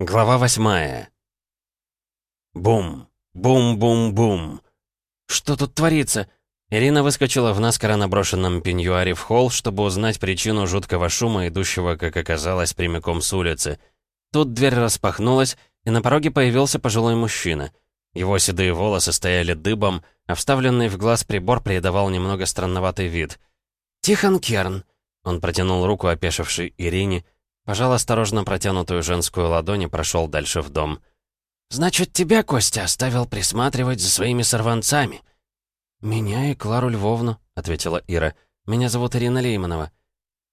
Глава восьмая. Бум! Бум-бум-бум! Что тут творится? Ирина выскочила в наскоро наброшенном пеньюаре в холл, чтобы узнать причину жуткого шума, идущего, как оказалось, прямиком с улицы. Тут дверь распахнулась, и на пороге появился пожилой мужчина. Его седые волосы стояли дыбом, а вставленный в глаз прибор придавал немного странноватый вид. «Тихон Керн!» Он протянул руку опешившей Ирине, Пожал осторожно протянутую женскую ладонь и прошел дальше в дом. «Значит, тебя, Костя, оставил присматривать за своими сорванцами?» «Меня и Клару Львовну», — ответила Ира. «Меня зовут Ирина Лейманова».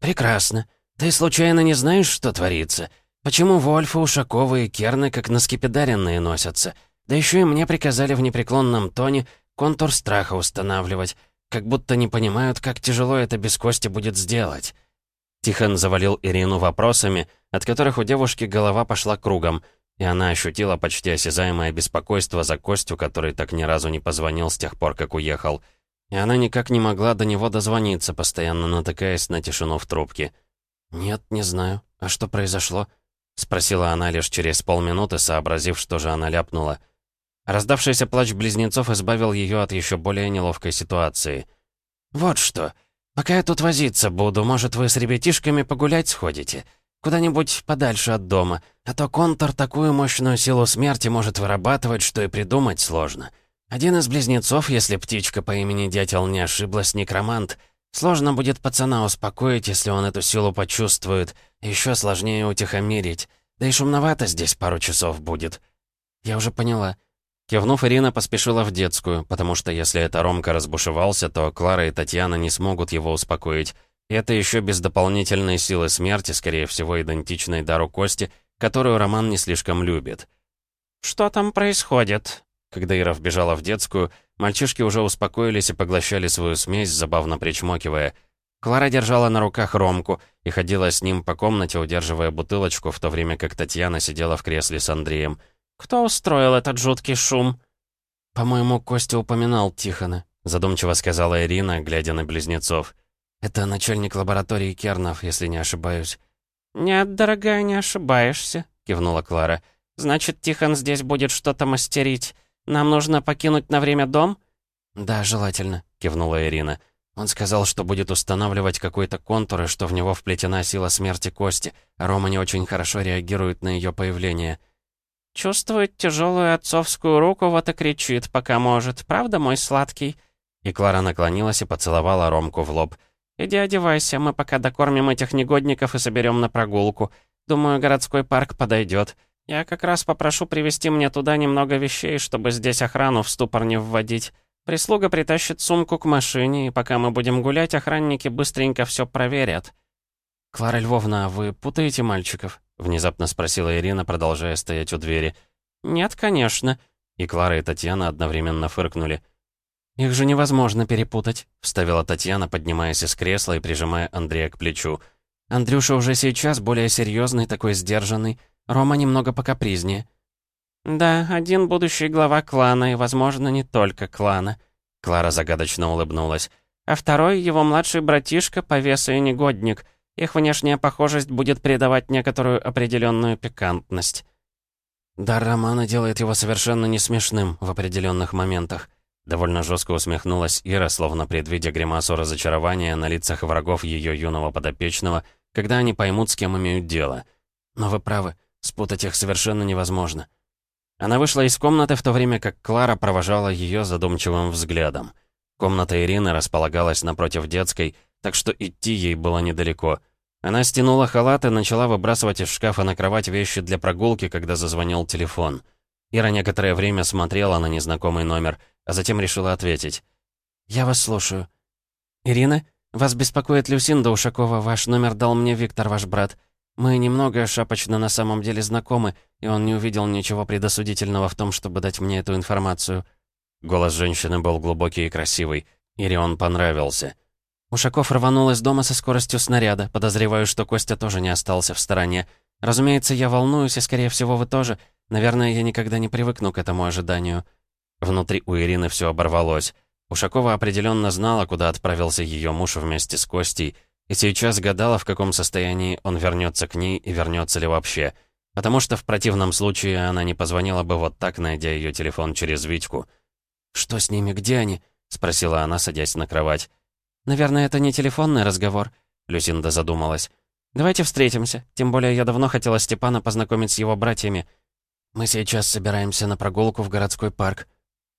«Прекрасно. Ты случайно не знаешь, что творится? Почему Вольфы, Ушаковы и Керны как наскепидаренные носятся? Да еще и мне приказали в непреклонном тоне контур страха устанавливать, как будто не понимают, как тяжело это без Кости будет сделать». Тихон завалил Ирину вопросами, от которых у девушки голова пошла кругом, и она ощутила почти осязаемое беспокойство за Костю, который так ни разу не позвонил с тех пор, как уехал. И она никак не могла до него дозвониться, постоянно натыкаясь на тишину в трубке. «Нет, не знаю. А что произошло?» — спросила она лишь через полминуты, сообразив, что же она ляпнула. Раздавшийся плач близнецов избавил ее от еще более неловкой ситуации. «Вот что!» «Пока я тут возиться буду, может, вы с ребятишками погулять сходите? Куда-нибудь подальше от дома, а то контур такую мощную силу смерти может вырабатывать, что и придумать сложно. Один из близнецов, если птичка по имени Дятел не ошиблась, некромант. Сложно будет пацана успокоить, если он эту силу почувствует. Еще сложнее утихомирить. Да и шумновато здесь пару часов будет». «Я уже поняла. Кивнув, Ирина поспешила в детскую, потому что если это Ромка разбушевался, то Клара и Татьяна не смогут его успокоить. Это еще без дополнительной силы смерти, скорее всего, идентичной дару Кости, которую Роман не слишком любит. «Что там происходит?» Когда Ира вбежала в детскую, мальчишки уже успокоились и поглощали свою смесь, забавно причмокивая. Клара держала на руках Ромку и ходила с ним по комнате, удерживая бутылочку, в то время как Татьяна сидела в кресле с Андреем. «Кто устроил этот жуткий шум?» «По-моему, Костя упоминал Тихона», — задумчиво сказала Ирина, глядя на близнецов. «Это начальник лаборатории Кернов, если не ошибаюсь». «Нет, дорогая, не ошибаешься», — кивнула Клара. «Значит, Тихон здесь будет что-то мастерить. Нам нужно покинуть на время дом?» «Да, желательно», — кивнула Ирина. Он сказал, что будет устанавливать какой-то контур и что в него вплетена сила смерти Кости, Рома не очень хорошо реагирует на ее появление. Чувствует тяжелую отцовскую руку, вот и кричит, пока может. Правда, мой сладкий?» И Клара наклонилась и поцеловала Ромку в лоб. «Иди одевайся, мы пока докормим этих негодников и соберем на прогулку. Думаю, городской парк подойдет. Я как раз попрошу привезти мне туда немного вещей, чтобы здесь охрану в ступор не вводить. Прислуга притащит сумку к машине, и пока мы будем гулять, охранники быстренько все проверят». «Клара Львовна, вы путаете мальчиков?» — внезапно спросила Ирина, продолжая стоять у двери. «Нет, конечно». И Клара и Татьяна одновременно фыркнули. «Их же невозможно перепутать», — вставила Татьяна, поднимаясь из кресла и прижимая Андрея к плечу. «Андрюша уже сейчас более серьезный, такой сдержанный. Рома немного покапризнее». «Да, один будущий глава клана, и, возможно, не только клана». Клара загадочно улыбнулась. «А второй — его младший братишка по весу и негодник. Их внешняя похожесть будет придавать некоторую определенную пикантность. Дар Романа делает его совершенно не смешным в определенных моментах. Довольно жестко усмехнулась Ира, словно предвидя гримасу разочарования на лицах врагов ее юного подопечного, когда они поймут, с кем имеют дело. Но вы правы, спутать их совершенно невозможно. Она вышла из комнаты в то время, как Клара провожала ее задумчивым взглядом. Комната Ирины располагалась напротив детской, так что идти ей было недалеко. Она стянула халат и начала выбрасывать из шкафа на кровать вещи для прогулки, когда зазвонил телефон. Ира некоторое время смотрела на незнакомый номер, а затем решила ответить. «Я вас слушаю». «Ирина, вас беспокоит Люсинда Ушакова, ваш номер дал мне Виктор, ваш брат. Мы немного шапочно на самом деле знакомы, и он не увидел ничего предосудительного в том, чтобы дать мне эту информацию». Голос женщины был глубокий и красивый. Ире он понравился. Ушаков рванул из дома со скоростью снаряда. Подозреваю, что Костя тоже не остался в стороне. Разумеется, я волнуюсь, и, скорее всего, вы тоже. Наверное, я никогда не привыкну к этому ожиданию. Внутри у Ирины все оборвалось. Ушакова определенно знала, куда отправился ее муж вместе с Костей, и сейчас гадала, в каком состоянии он вернется к ней и вернется ли вообще. Потому что в противном случае она не позвонила бы вот так, найдя ее телефон через Витьку. «Что с ними? Где они?» — спросила она, садясь на кровать. «Наверное, это не телефонный разговор», — Люсинда задумалась. «Давайте встретимся. Тем более я давно хотела Степана познакомить с его братьями. Мы сейчас собираемся на прогулку в городской парк».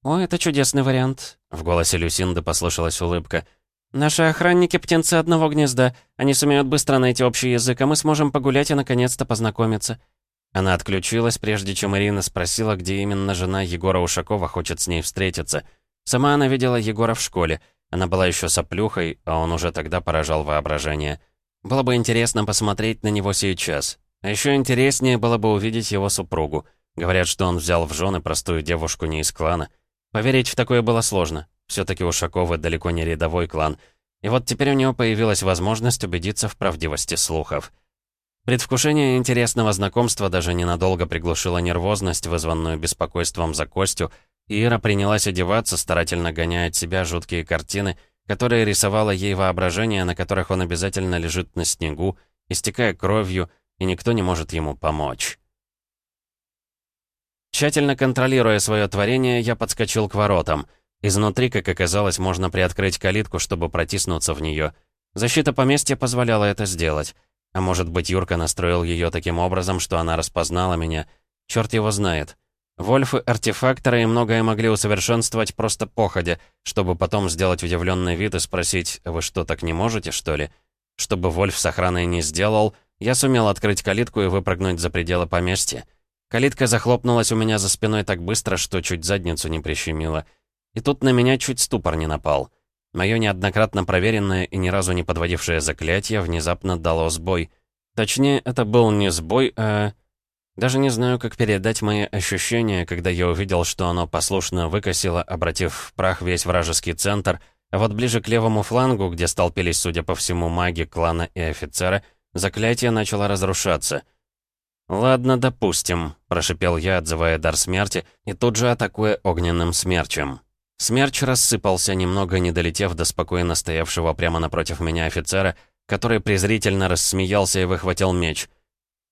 «О, это чудесный вариант», — в голосе Люсинды послышалась улыбка. «Наши охранники — птенцы одного гнезда. Они сумеют быстро найти общий язык, а мы сможем погулять и наконец-то познакомиться». Она отключилась, прежде чем Ирина спросила, где именно жена Егора Ушакова хочет с ней встретиться. Сама она видела Егора в школе. Она была еще соплюхой, а он уже тогда поражал воображение. Было бы интересно посмотреть на него сейчас. А еще интереснее было бы увидеть его супругу. Говорят, что он взял в жены простую девушку не из клана. Поверить в такое было сложно. Все-таки Ушаковы далеко не рядовой клан. И вот теперь у него появилась возможность убедиться в правдивости слухов. Предвкушение интересного знакомства даже ненадолго приглушило нервозность, вызванную беспокойством за Костю, Ира принялась одеваться, старательно гоняя от себя жуткие картины, которые рисовало ей воображение, на которых он обязательно лежит на снегу, истекая кровью, и никто не может ему помочь. Тщательно контролируя свое творение, я подскочил к воротам — Изнутри, как оказалось, можно приоткрыть калитку, чтобы протиснуться в нее. Защита поместья позволяла это сделать. А может быть, Юрка настроил ее таким образом, что она распознала меня. Черт его знает. Вольфы-артефакторы и многое могли усовершенствовать просто походя, чтобы потом сделать удивленный вид и спросить, «Вы что, так не можете, что ли?» Чтобы Вольф с охраной не сделал, я сумел открыть калитку и выпрыгнуть за пределы поместья. Калитка захлопнулась у меня за спиной так быстро, что чуть задницу не прищемило. И тут на меня чуть ступор не напал. Мое неоднократно проверенное и ни разу не подводившее заклятие внезапно дало сбой. Точнее, это был не сбой, а... Даже не знаю, как передать мои ощущения, когда я увидел, что оно послушно выкосило, обратив в прах весь вражеский центр, а вот ближе к левому флангу, где столпились, судя по всему, маги, клана и офицера, заклятие начало разрушаться. «Ладно, допустим», — прошипел я, отзывая дар смерти, и тут же атакуя огненным смерчем. Смерч рассыпался, немного не долетев до спокойно стоявшего прямо напротив меня офицера, который презрительно рассмеялся и выхватил меч.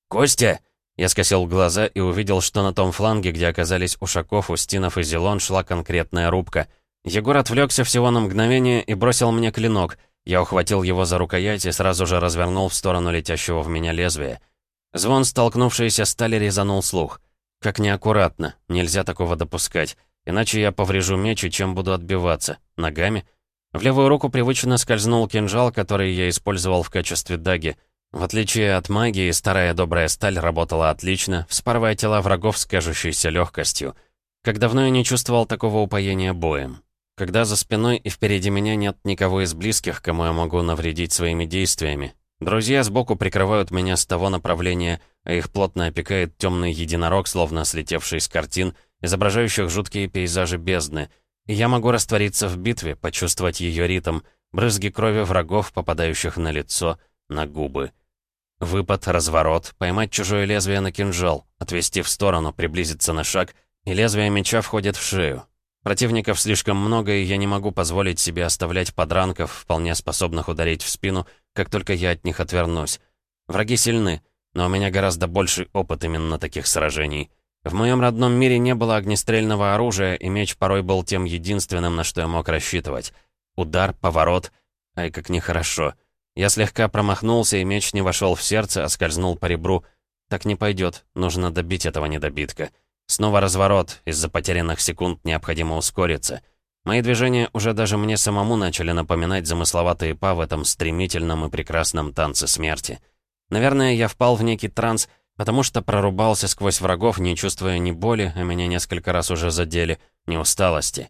«Костя!» Я скосил глаза и увидел, что на том фланге, где оказались Ушаков, Устинов и Зелон, шла конкретная рубка. Егор отвлекся всего на мгновение и бросил мне клинок. Я ухватил его за рукоять и сразу же развернул в сторону летящего в меня лезвия. Звон столкнувшейся стали резанул слух. Как неаккуратно, нельзя такого допускать. Иначе я поврежу меч и чем буду отбиваться? Ногами? В левую руку привычно скользнул кинжал, который я использовал в качестве даги. В отличие от магии, старая добрая сталь работала отлично, вспарывая тела врагов с кажущейся легкостью. Как давно я не чувствовал такого упоения боем. Когда за спиной и впереди меня нет никого из близких, кому я могу навредить своими действиями. Друзья сбоку прикрывают меня с того направления, а их плотно опекает темный единорог, словно слетевший с картин — изображающих жуткие пейзажи бездны, и я могу раствориться в битве, почувствовать ее ритм, брызги крови врагов, попадающих на лицо, на губы. Выпад, разворот, поймать чужое лезвие на кинжал, отвести в сторону, приблизиться на шаг, и лезвие меча входит в шею. Противников слишком много, и я не могу позволить себе оставлять подранков, вполне способных ударить в спину, как только я от них отвернусь. Враги сильны, но у меня гораздо больший опыт именно таких сражений. В моем родном мире не было огнестрельного оружия, и меч порой был тем единственным, на что я мог рассчитывать. Удар, поворот. Ай, как нехорошо. Я слегка промахнулся, и меч не вошел в сердце, а скользнул по ребру. Так не пойдет, нужно добить этого недобитка. Снова разворот, из-за потерянных секунд необходимо ускориться. Мои движения уже даже мне самому начали напоминать замысловатые па в этом стремительном и прекрасном танце смерти. Наверное, я впал в некий транс — Потому что прорубался сквозь врагов, не чувствуя ни боли, а меня несколько раз уже задели, ни усталости.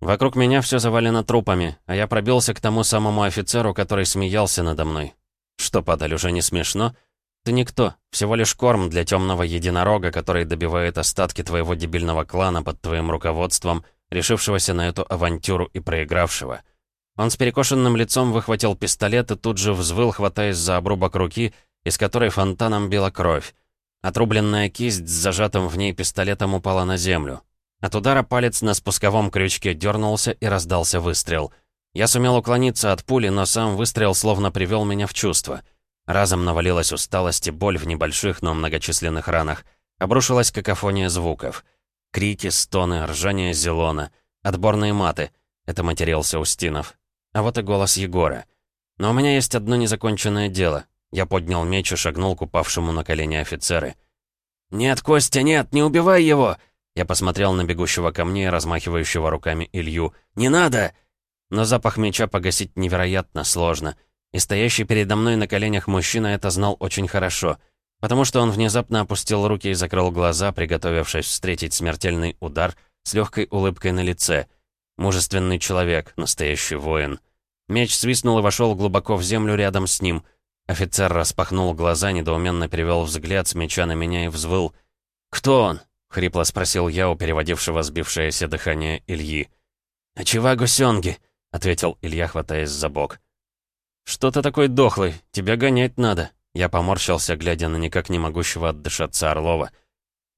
Вокруг меня все завалено трупами, а я пробился к тому самому офицеру, который смеялся надо мной. Что, падаль, уже не смешно? Ты никто, всего лишь корм для темного единорога, который добивает остатки твоего дебильного клана под твоим руководством, решившегося на эту авантюру и проигравшего. Он с перекошенным лицом выхватил пистолет и тут же взвыл, хватаясь за обрубок руки — из которой фонтаном била кровь. Отрубленная кисть с зажатым в ней пистолетом упала на землю. От удара палец на спусковом крючке дернулся и раздался выстрел. Я сумел уклониться от пули, но сам выстрел словно привел меня в чувство. Разом навалилась усталость и боль в небольших, но многочисленных ранах. Обрушилась какофония звуков. Крики, стоны, ржание Зелона. Отборные маты. Это матерился Устинов. А вот и голос Егора. Но у меня есть одно незаконченное дело. Я поднял меч и шагнул к упавшему на колени офицеры. «Нет, Костя, нет, не убивай его!» Я посмотрел на бегущего ко мне, размахивающего руками Илью. «Не надо!» Но запах меча погасить невероятно сложно. И стоящий передо мной на коленях мужчина это знал очень хорошо. Потому что он внезапно опустил руки и закрыл глаза, приготовившись встретить смертельный удар с легкой улыбкой на лице. Мужественный человек, настоящий воин. Меч свистнул и вошел глубоко в землю рядом с ним. Офицер распахнул глаза, недоуменно перевел взгляд с меча на меня и взвыл. «Кто он?» — хрипло спросил я у переводившего сбившееся дыхание Ильи. «Ачива Сёнги», — ответил Илья, хватаясь за бок. «Что ты такой дохлый? Тебя гонять надо». Я поморщился, глядя на никак не могущего отдышаться Орлова.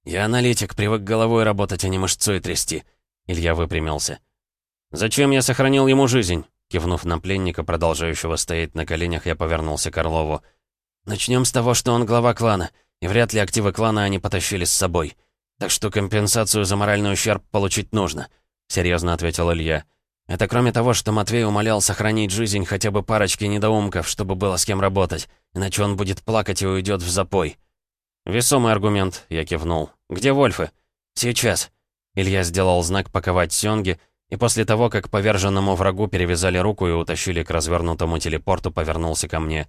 «Я аналитик, привык головой работать, а не мышцой трясти». Илья выпрямился. «Зачем я сохранил ему жизнь?» Кивнув на пленника, продолжающего стоять на коленях, я повернулся к Орлову. «Начнем с того, что он глава клана, и вряд ли активы клана они потащили с собой. Так что компенсацию за моральный ущерб получить нужно», — серьезно ответил Илья. «Это кроме того, что Матвей умолял сохранить жизнь хотя бы парочки недоумков, чтобы было с кем работать, иначе он будет плакать и уйдет в запой». «Весомый аргумент», — я кивнул. «Где Вольфы?» «Сейчас». Илья сделал знак «паковать сёнги», и после того, как поверженному врагу перевязали руку и утащили к развернутому телепорту, повернулся ко мне.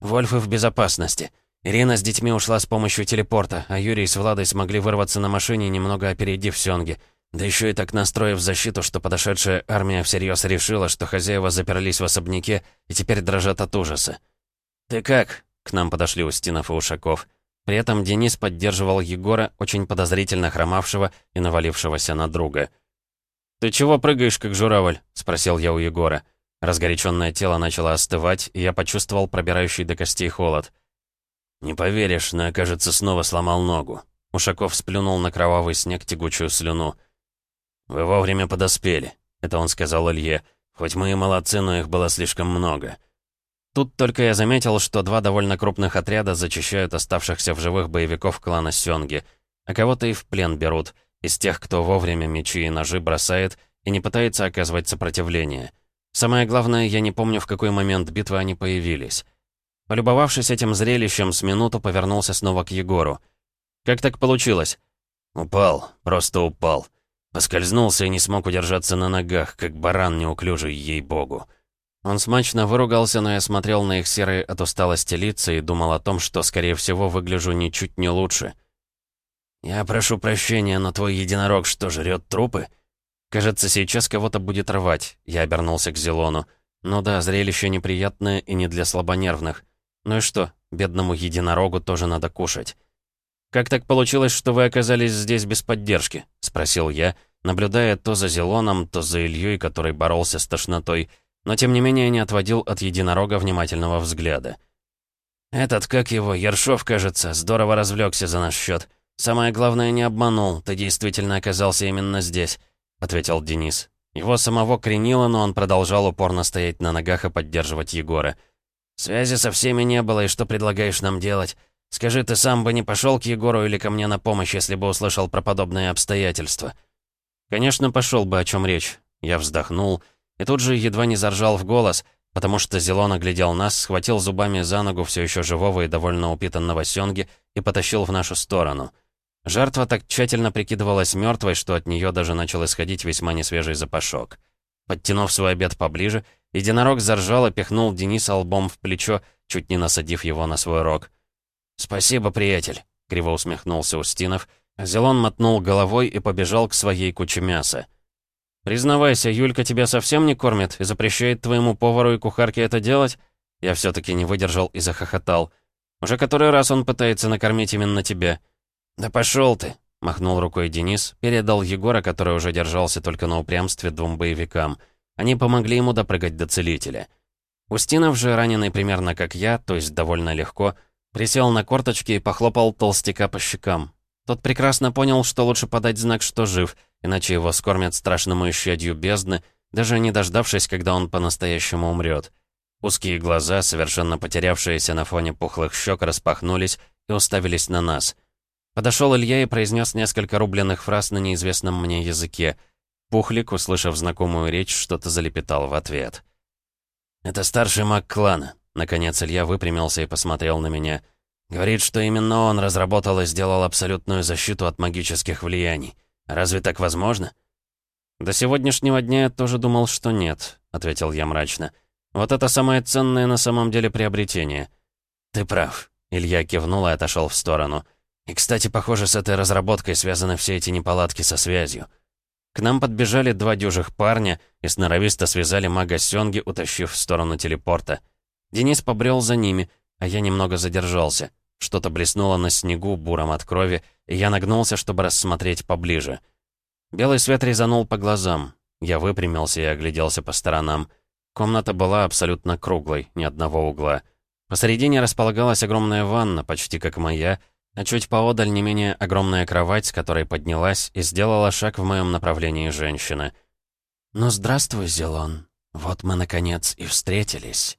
«Вольфы в безопасности. Ирина с детьми ушла с помощью телепорта, а Юрий с Владой смогли вырваться на машине, немного опередив Сёнги. Да еще и так настроив защиту, что подошедшая армия всерьез решила, что хозяева заперлись в особняке и теперь дрожат от ужаса. «Ты как?» — к нам подошли Устинов и Ушаков. При этом Денис поддерживал Егора, очень подозрительно хромавшего и навалившегося на друга. «Ты чего прыгаешь, как журавль?» — спросил я у Егора. Разгоряченное тело начало остывать, и я почувствовал пробирающий до костей холод. «Не поверишь, но кажется, снова сломал ногу». Ушаков сплюнул на кровавый снег тягучую слюну. «Вы вовремя подоспели», — это он сказал Илье. «Хоть мы и молодцы, но их было слишком много». Тут только я заметил, что два довольно крупных отряда зачищают оставшихся в живых боевиков клана Сёнги, а кого-то и в плен берут — из тех, кто вовремя мечи и ножи бросает и не пытается оказывать сопротивление. Самое главное, я не помню, в какой момент битвы они появились. Полюбовавшись этим зрелищем, с минуту повернулся снова к Егору. «Как так получилось?» «Упал, просто упал. Поскользнулся и не смог удержаться на ногах, как баран неуклюжий, ей-богу». Он смачно выругался, но я смотрел на их серые от усталости лица и думал о том, что, скорее всего, выгляжу ничуть не лучше. «Я прошу прощения, но твой единорог что, жрет трупы?» «Кажется, сейчас кого-то будет рвать», — я обернулся к Зелону. «Ну да, зрелище неприятное и не для слабонервных. Ну и что, бедному единорогу тоже надо кушать». «Как так получилось, что вы оказались здесь без поддержки?» — спросил я, наблюдая то за Зелоном, то за Ильей, который боролся с тошнотой, но тем не менее не отводил от единорога внимательного взгляда. «Этот, как его, Ершов, кажется, здорово развлекся за наш счет. «Самое главное, не обманул, ты действительно оказался именно здесь», — ответил Денис. Его самого кренило, но он продолжал упорно стоять на ногах и поддерживать Егора. «Связи со всеми не было, и что предлагаешь нам делать? Скажи, ты сам бы не пошел к Егору или ко мне на помощь, если бы услышал про подобные обстоятельства?» «Конечно, пошел бы, о чем речь». Я вздохнул и тут же едва не заржал в голос, потому что Зелон оглядел нас, схватил зубами за ногу все еще живого и довольно упитанного Сёнги и потащил в нашу сторону. Жертва так тщательно прикидывалась мертвой, что от нее даже начал исходить весьма несвежий запашок. Подтянув свой обед поближе, единорог заржал и пихнул Дениса лбом в плечо, чуть не насадив его на свой рог. «Спасибо, приятель», — криво усмехнулся Устинов. Зелон мотнул головой и побежал к своей куче мяса. «Признавайся, Юлька тебя совсем не кормит и запрещает твоему повару и кухарке это делать?» Я все-таки не выдержал и захохотал. «Уже который раз он пытается накормить именно тебя». «Да пошел ты!» — махнул рукой Денис, передал Егора, который уже держался только на упрямстве двум боевикам. Они помогли ему допрыгать до целителя. Устинов же, раненый примерно как я, то есть довольно легко, присел на корточки и похлопал толстяка по щекам. Тот прекрасно понял, что лучше подать знак, что жив, иначе его скормят страшному исчадью бездны, даже не дождавшись, когда он по-настоящему умрет. Узкие глаза, совершенно потерявшиеся на фоне пухлых щек, распахнулись и уставились на нас. Подошел Илья и произнес несколько рубленных фраз на неизвестном мне языке. Пухлик, услышав знакомую речь, что-то залепетал в ответ. «Это старший маг клана». Наконец Илья выпрямился и посмотрел на меня. Говорит, что именно он разработал и сделал абсолютную защиту от магических влияний. Разве так возможно? «До сегодняшнего дня я тоже думал, что нет», — ответил я мрачно. «Вот это самое ценное на самом деле приобретение». «Ты прав», — Илья кивнул и отошел в сторону. «И, кстати, похоже, с этой разработкой связаны все эти неполадки со связью». К нам подбежали два дюжих парня и сноровисто связали мага Сёнги, утащив в сторону телепорта. Денис побрел за ними, а я немного задержался. Что-то блеснуло на снегу буром от крови, и я нагнулся, чтобы рассмотреть поближе. Белый свет резанул по глазам. Я выпрямился и огляделся по сторонам. Комната была абсолютно круглой, ни одного угла. Посередине располагалась огромная ванна, почти как моя, а чуть поодаль не менее огромная кровать, с которой поднялась и сделала шаг в моем направлении женщина. «Ну, здравствуй, Зелон. Вот мы, наконец, и встретились».